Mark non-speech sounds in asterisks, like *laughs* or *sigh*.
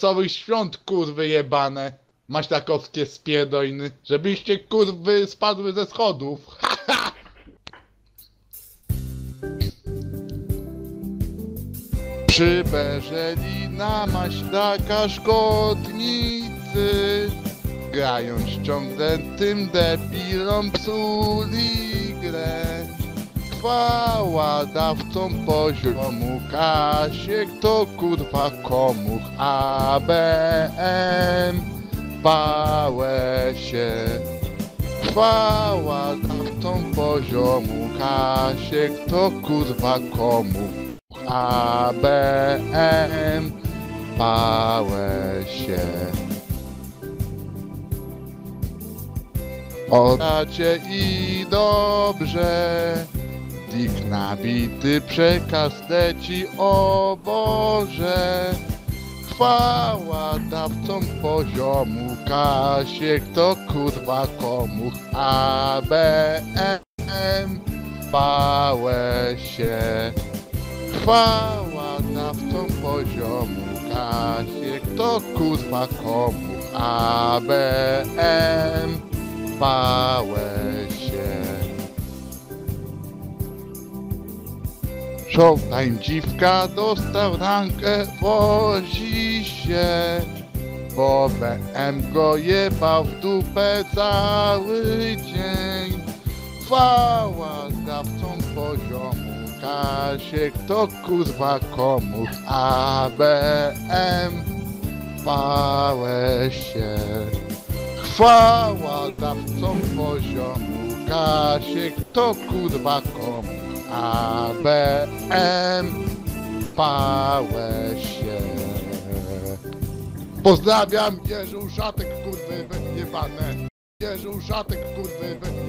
Całych świąt kurwy jebane. Maślakowskie spierdojny. Żebyście kurwy spadły ze schodów. *laughs* Przybeżeli na maślaka szkodnicy Grając ciągle tym debilom psuli grę Chwała dawcom poziomu Kasiek to kurwa komuch ABM Bałe się. Chwała dawcom poziomu Kasiek to kurwa komuch ABM Bałe się. Odacie i dobrze Dik nabity przekaz leci o Boże. Chwała dawcom poziomu Kasiek to kurwa komuch ABM Bałe się? Chwała dawcom poziomu Kasiek to kurwa komuch ABM Bałe Showtime dziwka dostał rankę, wozi się. Bo BM go jebał w dupę cały dzień. Chwała dawcom poziomu Kasiek to kurwa komuś ABM Bałe się. Chwała dawcom poziomu Kasiek to kurwa komu ABM Bałe się Pozdrawiam Jerzy Uszatek kurwy jebane Jerzy Uszatek kurwy jebane